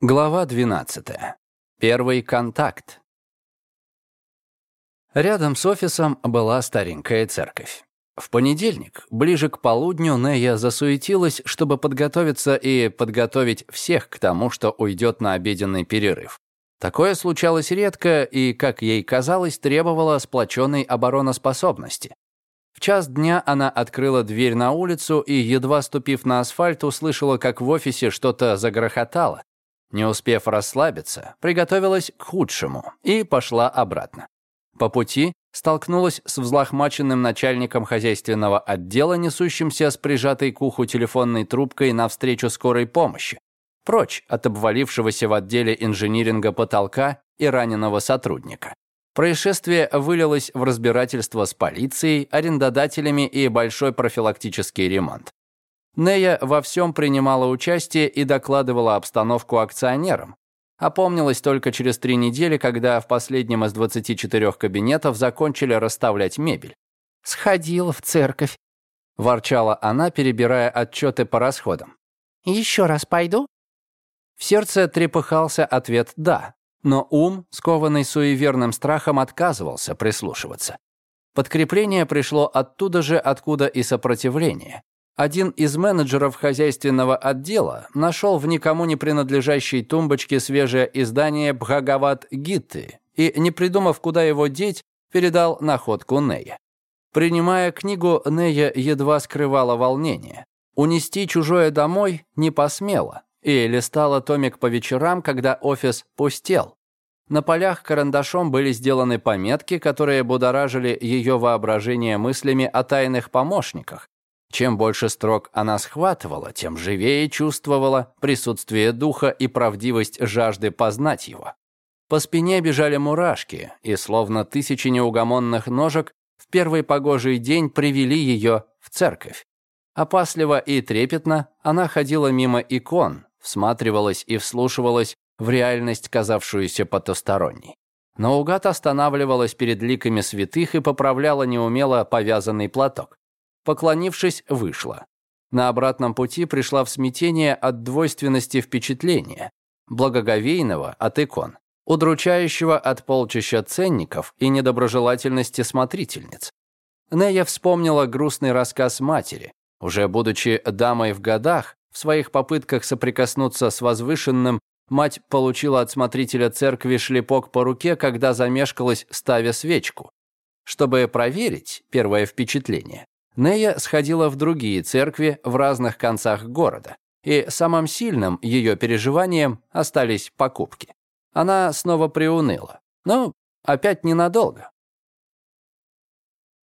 Глава 12. Первый контакт. Рядом с офисом была старенькая церковь. В понедельник, ближе к полудню, Нея засуетилась, чтобы подготовиться и подготовить всех к тому, что уйдет на обеденный перерыв. Такое случалось редко и, как ей казалось, требовало сплоченной обороноспособности. В час дня она открыла дверь на улицу и, едва ступив на асфальт, услышала, как в офисе что-то загрохотало. Не успев расслабиться, приготовилась к худшему и пошла обратно. По пути столкнулась с взлохмаченным начальником хозяйственного отдела, несущимся с прижатой к уху телефонной трубкой навстречу скорой помощи, прочь от обвалившегося в отделе инжиниринга потолка и раненого сотрудника. Происшествие вылилось в разбирательство с полицией, арендодателями и большой профилактический ремонт. Нея во всем принимала участие и докладывала обстановку акционерам. Опомнилась только через три недели, когда в последнем из 24 кабинетов закончили расставлять мебель. «Сходила в церковь», — ворчала она, перебирая отчеты по расходам. «Еще раз пойду?» В сердце трепыхался ответ «да», но ум, скованный суеверным страхом, отказывался прислушиваться. Подкрепление пришло оттуда же, откуда и сопротивление. Один из менеджеров хозяйственного отдела нашел в никому не принадлежащей тумбочке свежее издание «Бхагават Гитты» и, не придумав, куда его деть, передал находку Нея. Принимая книгу, Нея едва скрывала волнение. Унести чужое домой не посмела и листала томик по вечерам, когда офис пустел. На полях карандашом были сделаны пометки, которые будоражили ее воображение мыслями о тайных помощниках, чем больше строк она схватывала, тем живее чувствовала присутствие духа и правдивость жажды познать его. По спине бежали мурашки, и словно тысячи неугомонных ножек в первый погожий день привели ее в церковь. Опасливо и трепетно она ходила мимо икон, всматривалась и вслушивалась в реальность, казавшуюся потусторонней. Но угад останавливалась перед ликами святых и поправляла неумело повязанный платок. Поклонившись, вышла. На обратном пути пришла в смятение от двойственности впечатления, благоговейного от икон, удручающего от полчища ценников и недоброжелательности смотрительниц. Нея вспомнила грустный рассказ матери. Уже будучи дамой в годах, в своих попытках соприкоснуться с возвышенным, мать получила от смотрителя церкви шлепок по руке, когда замешкалась, ставя свечку. Чтобы проверить первое впечатление, Нея сходила в другие церкви в разных концах города, и самым сильным ее переживанием остались покупки. Она снова приуныла, но опять ненадолго.